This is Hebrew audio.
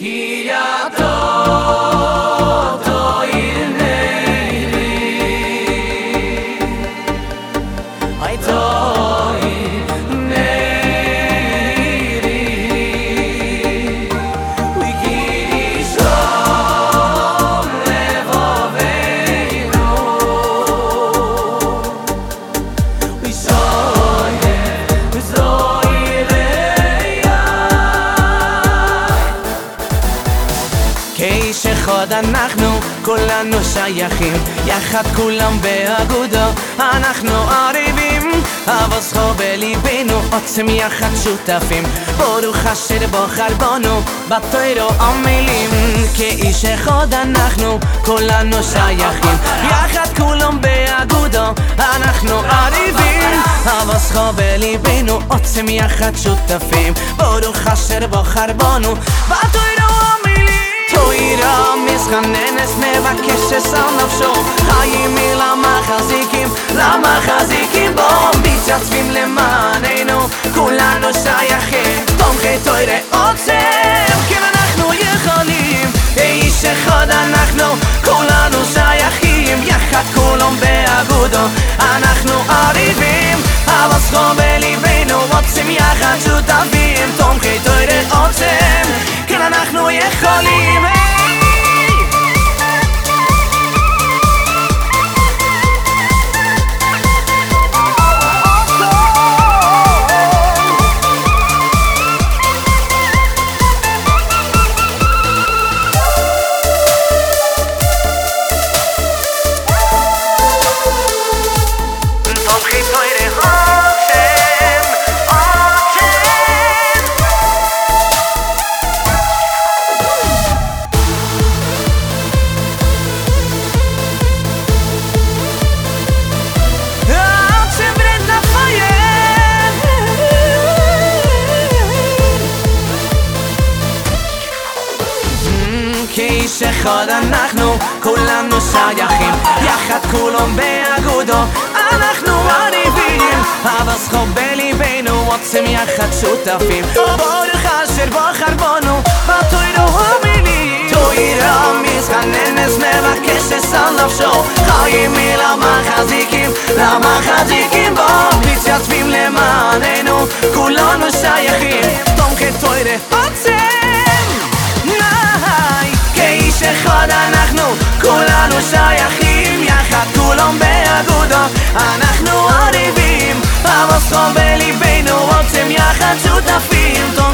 Hierato אחד אנחנו כולנו שייכים יחד כולם באגודו אנחנו עריבים אבל זכור בליבנו עוצם יחד שותפים. ברוך אשר בוחר בנו בתוירו עמלים כאיש אחד אנחנו כולנו שייכים יחד כולם באגודו אנחנו עריבים אבל זכור בליבנו עוצם יחד שותפים. ברוך אשר בוחר בנו בתוירו תוירה מסחננת מבקשת על נפשו. חיים מלמה חזיקים למה חזיקים בו. מתייצבים למעננו כולנו שייכים. תומכי תוירה עוצם כן אנחנו יכולים. איש אחד אנחנו כולנו שייכים. יחד כולם באגודו אנחנו עריבים אבל זכור בליבנו עוצם יחד שותפים. תומכי תוירה עוצם כן אנחנו יכולים כאיש אחד אנחנו כולנו שייכים. יחד כולם באגודו אנחנו עריבים אבל זכור בליבנו עוצם יחד שותפים. ברוך אשר בוחר בנו בתוירו המילים תוירה מסחננס מבקשת על נפשו. חיים מלמה חזיקים למה חזיקים בו. מתייצבים למעננו כולנו שייכים. תומכי תוירה עוצם שייכים יחד כולם באגודו אנחנו עריבים אבל זכור בליבנו רוצים יחד שותפים. תומכי